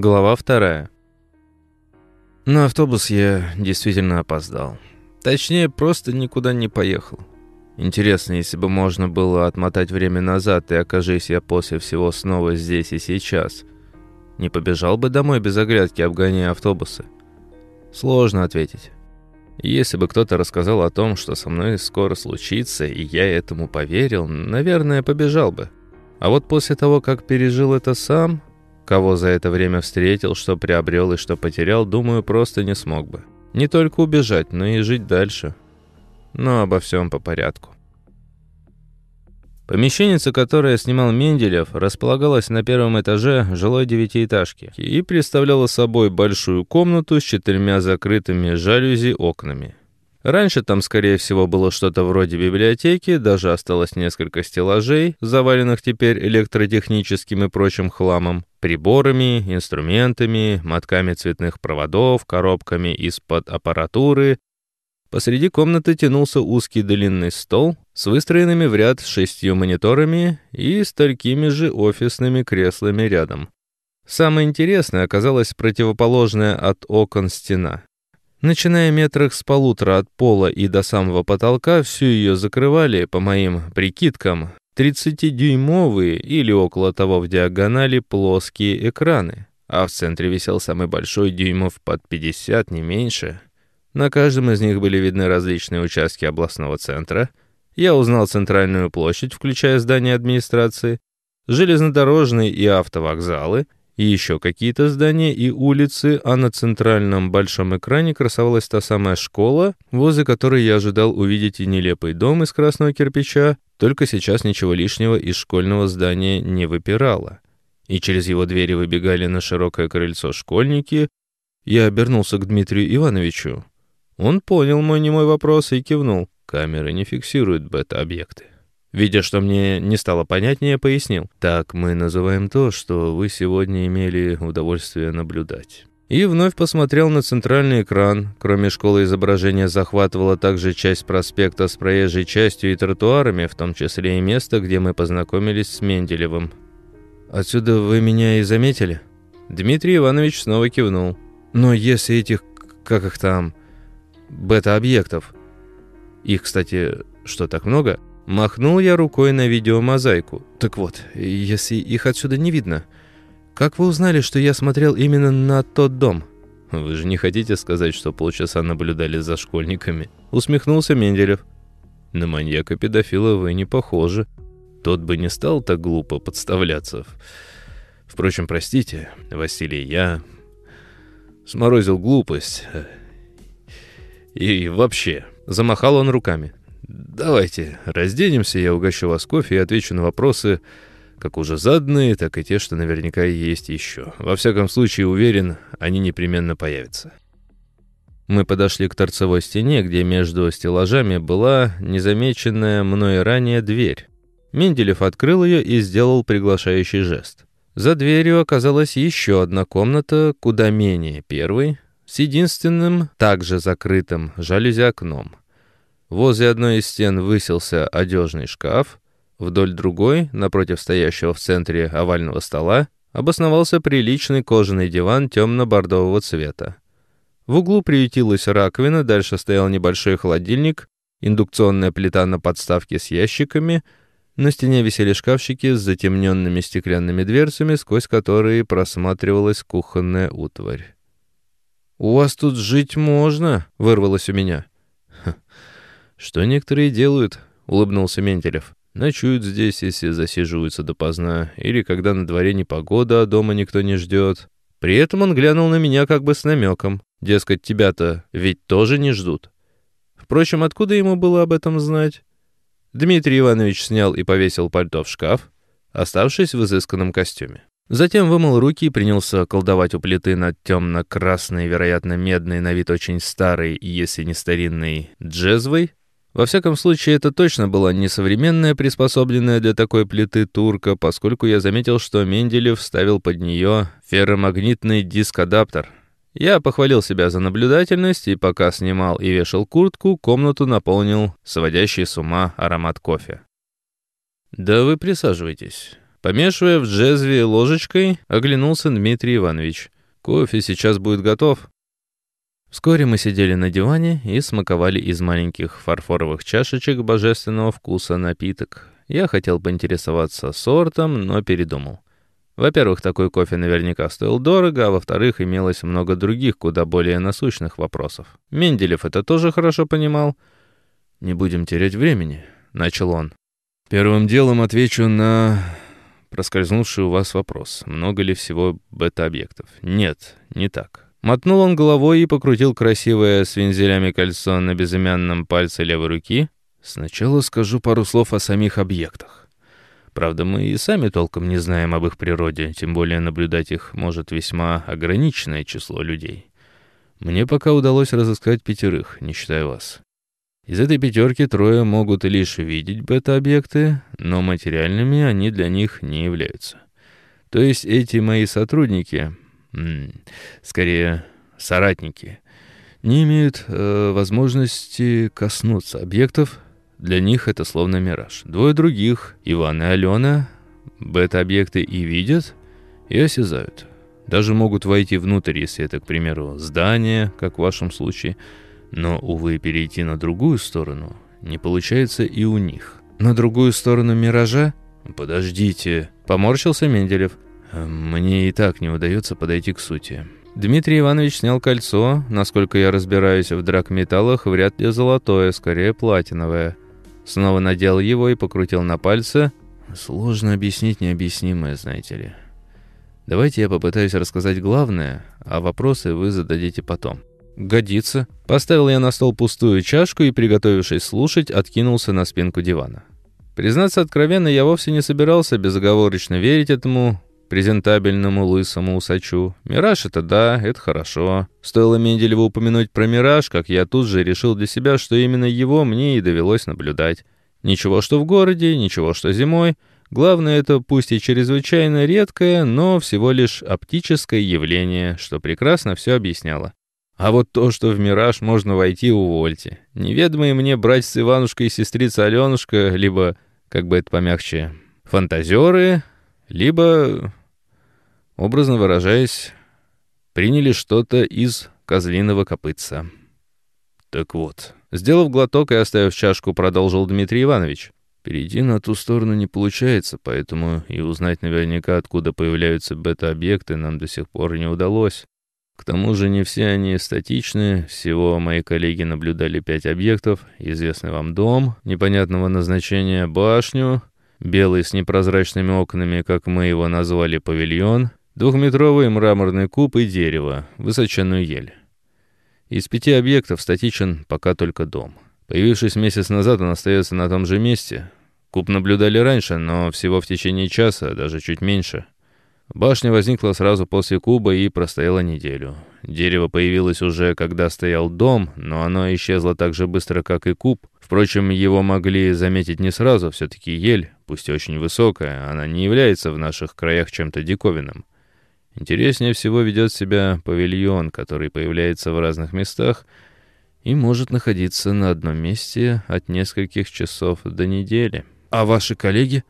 Глава вторая. На автобус я действительно опоздал. Точнее, просто никуда не поехал. Интересно, если бы можно было отмотать время назад, и окажись я после всего снова здесь и сейчас, не побежал бы домой без оглядки, обгоняя автобусы? Сложно ответить. Если бы кто-то рассказал о том, что со мной скоро случится, и я этому поверил, наверное, побежал бы. А вот после того, как пережил это сам, кого за это время встретил, что приобрел и что потерял, думаю, просто не смог бы. Не только убежать, но и жить дальше. Но обо всем по порядку. Помещенница, которое снимал Менделев, располагалась на первом этаже жилой девятиэтажки и представляла собой большую комнату с четырьмя закрытыми жалюзи окнами. Раньше там, скорее всего, было что-то вроде библиотеки, даже осталось несколько стеллажей, заваленных теперь электротехническим и прочим хламом, приборами, инструментами, мотками цветных проводов, коробками из-под аппаратуры, Посреди комнаты тянулся узкий длинный стол с выстроенными в ряд шестью мониторами и с такими же офисными креслами рядом. Самое интересное оказалось противоположная от окон стена. Начиная метрах с полутора от пола и до самого потолка, всю ее закрывали, по моим прикидкам, 30-дюймовые или около того в диагонали плоские экраны, а в центре висел самый большой дюймов под 50, не меньше — на каждом из них были видны различные участки областного центра. Я узнал центральную площадь, включая здание администрации, железнодорожные и автовокзалы, и еще какие-то здания и улицы, а на центральном большом экране красовалась та самая школа, возле которой я ожидал увидеть и нелепый дом из красного кирпича, только сейчас ничего лишнего из школьного здания не выпирало. И через его двери выбегали на широкое крыльцо школьники. Я обернулся к Дмитрию Ивановичу. Он понял мой немой вопрос и кивнул. Камеры не фиксируют бета-объекты. Видя, что мне не стало понятнее, пояснил. Так мы называем то, что вы сегодня имели удовольствие наблюдать. И вновь посмотрел на центральный экран. Кроме школы изображение захватывало также часть проспекта с проезжей частью и тротуарами, в том числе и место, где мы познакомились с Менделевым. «Отсюда вы меня и заметили?» Дмитрий Иванович снова кивнул. «Но если этих, как их там, бета-объектов. Их, кстати, что так много? Махнул я рукой на видеомозаику. Так вот, если их отсюда не видно, как вы узнали, что я смотрел именно на тот дом? Вы же не хотите сказать, что полчаса наблюдали за школьниками? Усмехнулся Менделев. На маньяка-педофила вы не похожи. Тот бы не стал так глупо подставляться. Впрочем, простите, Василий, я сморозил глупость. И вообще, замахал он руками. Давайте разденемся, я угощу вас кофе и отвечу на вопросы, как уже заданные, так и те, что наверняка есть еще. Во всяком случае, уверен, они непременно появятся. Мы подошли к торцевой стене, где между стеллажами была незамеченная мной ранее дверь. Менделев открыл ее и сделал приглашающий жест. За дверью оказалась еще одна комната, куда менее первой, с единственным, также закрытым, жалюзи окном. Возле одной из стен высился одежный шкаф, вдоль другой, напротив стоящего в центре овального стола, обосновался приличный кожаный диван темно-бордового цвета. В углу приютилась раковина, дальше стоял небольшой холодильник, индукционная плита на подставке с ящиками, на стене висели шкафчики с затемненными стеклянными дверцами, сквозь которые просматривалась кухонная утварь. «У вас тут жить можно?» — вырвалось у меня. «Что некоторые делают?» — улыбнулся Менделев. «Ночуют здесь, если засиживаются допоздна, или когда на дворе непогода, а дома никто не ждет». При этом он глянул на меня как бы с намеком. Дескать, тебя-то ведь тоже не ждут. Впрочем, откуда ему было об этом знать? Дмитрий Иванович снял и повесил пальто в шкаф, оставшись в изысканном костюме. Затем вымыл руки и принялся колдовать у плиты над темно-красной, вероятно, медной, на вид очень старой, если не старинной, джезвой. Во всяком случае, это точно была не современная, приспособленная для такой плиты турка, поскольку я заметил, что Менделев вставил под нее ферромагнитный диск-адаптер. Я похвалил себя за наблюдательность, и пока снимал и вешал куртку, комнату наполнил сводящий с ума аромат кофе. «Да вы присаживайтесь». Помешивая в джезве ложечкой, оглянулся Дмитрий Иванович. «Кофе сейчас будет готов». Вскоре мы сидели на диване и смаковали из маленьких фарфоровых чашечек божественного вкуса напиток. Я хотел поинтересоваться сортом, но передумал. Во-первых, такой кофе наверняка стоил дорого, а во-вторых, имелось много других, куда более насущных вопросов. Менделев это тоже хорошо понимал. «Не будем терять времени», — начал он. «Первым делом отвечу на проскользнувший у вас вопрос. Много ли всего бета-объектов? Нет, не так. Мотнул он головой и покрутил красивое с вензелями кольцо на безымянном пальце левой руки. Сначала скажу пару слов о самих объектах. Правда, мы и сами толком не знаем об их природе, тем более наблюдать их может весьма ограниченное число людей. Мне пока удалось разыскать пятерых, не считая вас. Из этой пятерки трое могут лишь видеть бета-объекты, но материальными они для них не являются. То есть эти мои сотрудники, скорее соратники, не имеют э, возможности коснуться объектов. Для них это словно мираж. Двое других, Иван и Алена, бета-объекты и видят, и осязают. Даже могут войти внутрь, если это, к примеру, здание, как в вашем случае – но, увы, перейти на другую сторону не получается и у них. На другую сторону миража? Подождите. Поморщился Менделев. Мне и так не удается подойти к сути. Дмитрий Иванович снял кольцо, насколько я разбираюсь в драгметаллах, вряд ли золотое, скорее платиновое. Снова надел его и покрутил на пальце. Сложно объяснить необъяснимое, знаете ли. Давайте я попытаюсь рассказать главное, а вопросы вы зададите потом. «Годится». Поставил я на стол пустую чашку и, приготовившись слушать, откинулся на спинку дивана. Признаться откровенно, я вовсе не собирался безоговорочно верить этому презентабельному лысому усачу. Мираж — это да, это хорошо. Стоило Менделеву упомянуть про мираж, как я тут же решил для себя, что именно его мне и довелось наблюдать. Ничего, что в городе, ничего, что зимой. Главное, это пусть и чрезвычайно редкое, но всего лишь оптическое явление, что прекрасно все объясняло. А вот то, что в «Мираж» можно войти, увольте. Неведомые мне братец Иванушка и сестрица Аленушка, либо, как бы это помягче, фантазеры, либо, образно выражаясь, приняли что-то из козлиного копытца. Так вот, сделав глоток и оставив чашку, продолжил Дмитрий Иванович. Перейти на ту сторону не получается, поэтому и узнать наверняка, откуда появляются бета-объекты, нам до сих пор не удалось. К тому же не все они статичны, всего мои коллеги наблюдали пять объектов, известный вам дом, непонятного назначения башню, белый с непрозрачными окнами, как мы его назвали, павильон, двухметровый мраморный куб и дерево, высоченную ель. Из пяти объектов статичен пока только дом. Появившись месяц назад, он остается на том же месте. Куб наблюдали раньше, но всего в течение часа, даже чуть меньше — Башня возникла сразу после куба и простояла неделю. Дерево появилось уже, когда стоял дом, но оно исчезло так же быстро, как и куб. Впрочем, его могли заметить не сразу, все-таки ель, пусть и очень высокая, она не является в наших краях чем-то диковинным. Интереснее всего ведет себя павильон, который появляется в разных местах и может находиться на одном месте от нескольких часов до недели. А ваши коллеги?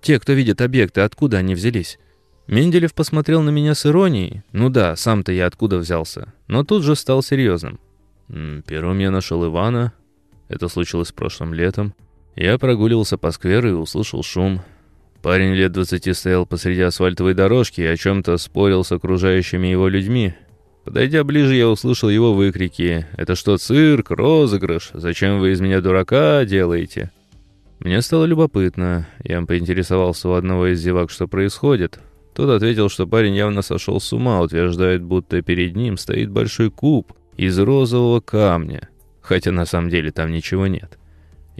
Те, кто видит объекты, откуда они взялись? Менделев посмотрел на меня с иронией. Ну да, сам-то я откуда взялся. Но тут же стал серьезным. Первым я нашел Ивана. Это случилось прошлым летом. Я прогуливался по скверу и услышал шум. Парень лет двадцати стоял посреди асфальтовой дорожки и о чем-то спорил с окружающими его людьми. Подойдя ближе, я услышал его выкрики. «Это что, цирк? Розыгрыш? Зачем вы из меня дурака делаете?» Мне стало любопытно. Я поинтересовался у одного из зевак, что происходит. Тот ответил, что парень явно сошел с ума, утверждает, будто перед ним стоит большой куб из розового камня, хотя на самом деле там ничего нет.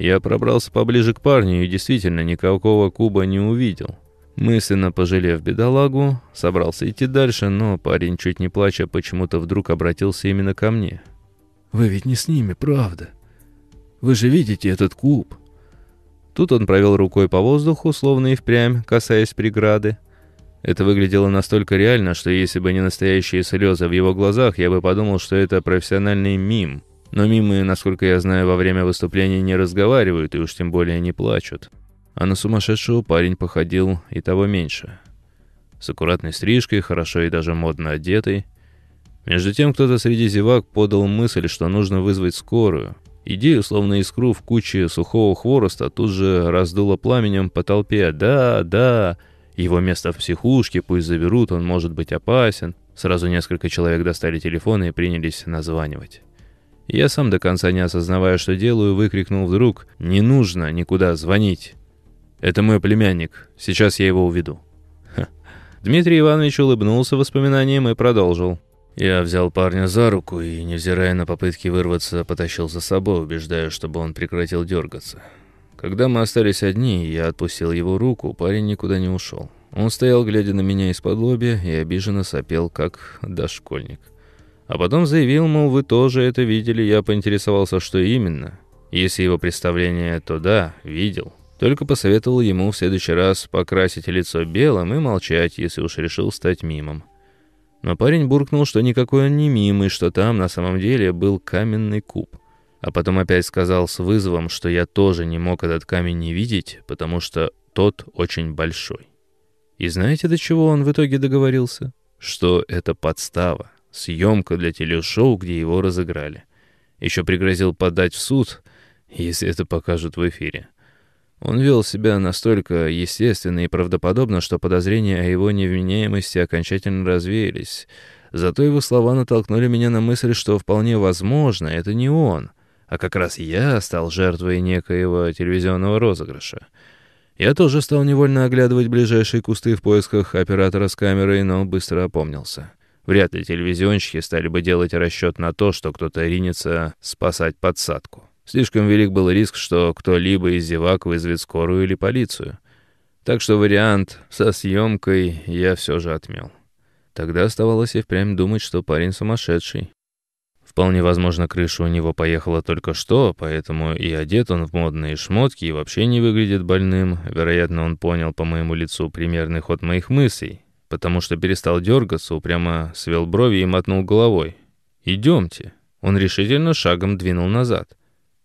Я пробрался поближе к парню и действительно никакого куба не увидел. Мысленно пожалев бедолагу, собрался идти дальше, но парень, чуть не плача, почему-то вдруг обратился именно ко мне. «Вы ведь не с ними, правда? Вы же видите этот куб?» Тут он провел рукой по воздуху, словно и впрямь, касаясь преграды. Это выглядело настолько реально, что если бы не настоящие слезы в его глазах, я бы подумал, что это профессиональный мим. Но мимы, насколько я знаю, во время выступления не разговаривают и уж тем более не плачут. А на сумасшедшего парень походил и того меньше. С аккуратной стрижкой, хорошо и даже модно одетый. Между тем кто-то среди зевак подал мысль, что нужно вызвать скорую. Идею, словно искру в куче сухого хвороста, тут же раздуло пламенем по толпе. «Да, да, его место в психушке, пусть заберут, он может быть опасен». Сразу несколько человек достали телефоны и принялись названивать. Я сам до конца не осознавая, что делаю, выкрикнул вдруг «Не нужно никуда звонить!» «Это мой племянник, сейчас я его уведу». Ха. Дмитрий Иванович улыбнулся воспоминанием и продолжил. Я взял парня за руку и, невзирая на попытки вырваться, потащил за собой, убеждая, чтобы он прекратил дергаться. Когда мы остались одни, я отпустил его руку, парень никуда не ушел. Он стоял, глядя на меня из-под лобья, и обиженно сопел, как дошкольник. А потом заявил, мол, вы тоже это видели, я поинтересовался, что именно. Если его представление, то да, видел. Только посоветовал ему в следующий раз покрасить лицо белым и молчать, если уж решил стать мимом. Но парень буркнул, что никакой он не мим, и что там на самом деле был каменный куб. А потом опять сказал с вызовом, что я тоже не мог этот камень не видеть, потому что тот очень большой. И знаете, до чего он в итоге договорился? Что это подстава, съемка для телешоу, где его разыграли. Еще пригрозил подать в суд, если это покажут в эфире. Он вел себя настолько естественно и правдоподобно, что подозрения о его невменяемости окончательно развеялись. Зато его слова натолкнули меня на мысль, что вполне возможно, это не он, а как раз я стал жертвой некоего телевизионного розыгрыша. Я тоже стал невольно оглядывать ближайшие кусты в поисках оператора с камерой, но быстро опомнился. Вряд ли телевизионщики стали бы делать расчет на то, что кто-то ринется спасать подсадку. Слишком велик был риск, что кто-либо из зевак вызовет скорую или полицию. Так что вариант со съемкой я все же отмел. Тогда оставалось и впрямь думать, что парень сумасшедший. Вполне возможно, крыша у него поехала только что, поэтому и одет он в модные шмотки и вообще не выглядит больным. Вероятно, он понял по моему лицу примерный ход моих мыслей, потому что перестал дергаться, упрямо свел брови и мотнул головой. «Идемте». Он решительно шагом двинул назад.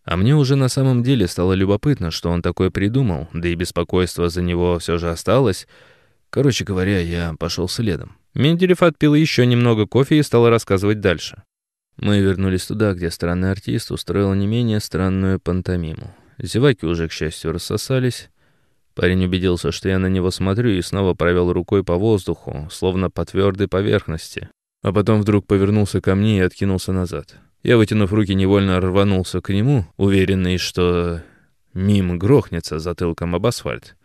А мне уже на самом деле стало любопытно, что он такое придумал, да и беспокойство за него все же осталось. Короче говоря, я пошел следом. Менделев отпил еще немного кофе и стал рассказывать дальше. Мы вернулись туда, где странный артист устроил не менее странную пантомиму. Зеваки уже, к счастью, рассосались. Парень убедился, что я на него смотрю, и снова провел рукой по воздуху, словно по твердой поверхности. А потом вдруг повернулся ко мне и откинулся назад. Я, вытянув руки, невольно рванулся к нему, уверенный, что мим грохнется затылком об асфальт.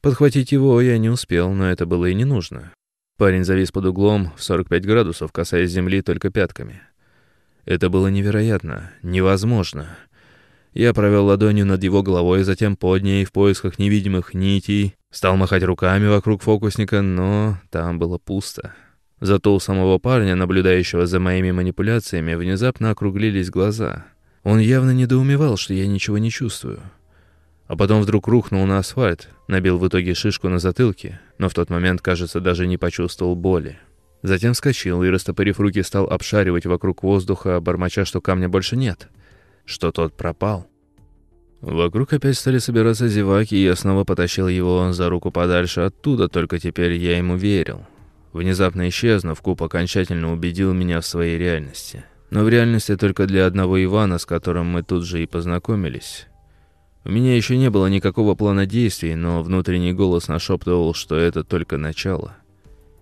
Подхватить его я не успел, но это было и не нужно. Парень завис под углом в 45 градусов, касаясь земли только пятками. Это было невероятно, невозможно. Я провел ладонью над его головой, затем под ней в поисках невидимых нитей, стал махать руками вокруг фокусника, но там было пусто. Зато у самого парня, наблюдающего за моими манипуляциями, внезапно округлились глаза. Он явно недоумевал, что я ничего не чувствую. А потом вдруг рухнул на асфальт, набил в итоге шишку на затылке, но в тот момент, кажется, даже не почувствовал боли. Затем вскочил и, растопырив руки, стал обшаривать вокруг воздуха, бормоча, что камня больше нет, что тот пропал. Вокруг опять стали собираться зеваки, и я снова потащил его за руку подальше оттуда, только теперь я ему верил. Внезапно исчезнув, Куб окончательно убедил меня в своей реальности. Но в реальности только для одного Ивана, с которым мы тут же и познакомились. У меня еще не было никакого плана действий, но внутренний голос нашептывал, что это только начало.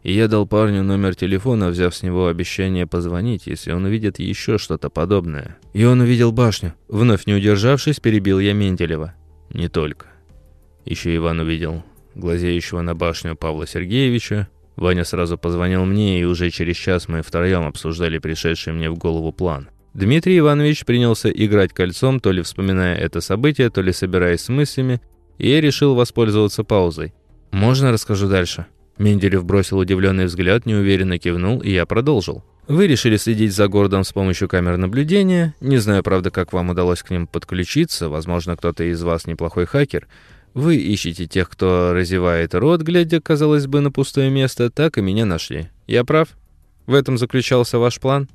И я дал парню номер телефона, взяв с него обещание позвонить, если он увидит еще что-то подобное. И он увидел башню. Вновь не удержавшись, перебил я Менделева. Не только. Еще Иван увидел глазеющего на башню Павла Сергеевича, Ваня сразу позвонил мне, и уже через час мы втроем обсуждали пришедший мне в голову план. Дмитрий Иванович принялся играть кольцом, то ли вспоминая это событие, то ли собираясь с мыслями, и я решил воспользоваться паузой. «Можно расскажу дальше?» Менделев бросил удивленный взгляд, неуверенно кивнул, и я продолжил. «Вы решили следить за городом с помощью камер наблюдения. Не знаю, правда, как вам удалось к ним подключиться. Возможно, кто-то из вас неплохой хакер. Вы ищете тех, кто разевает рот, глядя, казалось бы, на пустое место, так и меня нашли. Я прав? В этом заключался ваш план?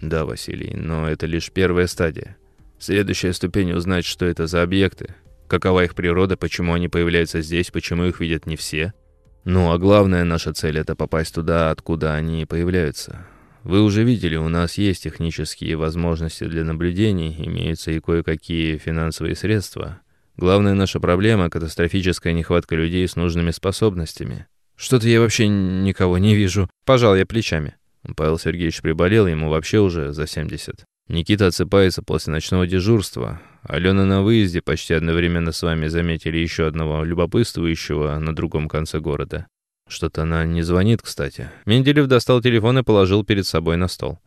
Да, Василий, но это лишь первая стадия. Следующая ступень узнать, что это за объекты. Какова их природа, почему они появляются здесь, почему их видят не все? Ну, а главная наша цель — это попасть туда, откуда они появляются. Вы уже видели, у нас есть технические возможности для наблюдений, имеются и кое-какие финансовые средства. Главная наша проблема — катастрофическая нехватка людей с нужными способностями. Что-то я вообще никого не вижу. Пожал я плечами. Павел Сергеевич приболел, ему вообще уже за 70. Никита отсыпается после ночного дежурства. Алена на выезде, почти одновременно с вами заметили еще одного любопытствующего на другом конце города. Что-то она не звонит, кстати. Менделев достал телефон и положил перед собой на стол.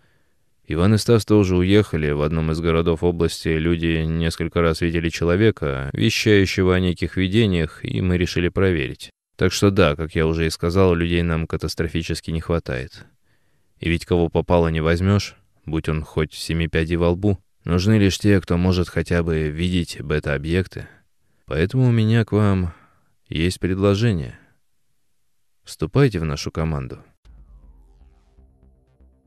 Иван и Стас тоже уехали. В одном из городов области люди несколько раз видели человека, вещающего о неких видениях, и мы решили проверить. Так что да, как я уже и сказал, людей нам катастрофически не хватает. И ведь кого попало не возьмешь, будь он хоть семи пядей во лбу. Нужны лишь те, кто может хотя бы видеть бета-объекты. Поэтому у меня к вам есть предложение. Вступайте в нашу команду.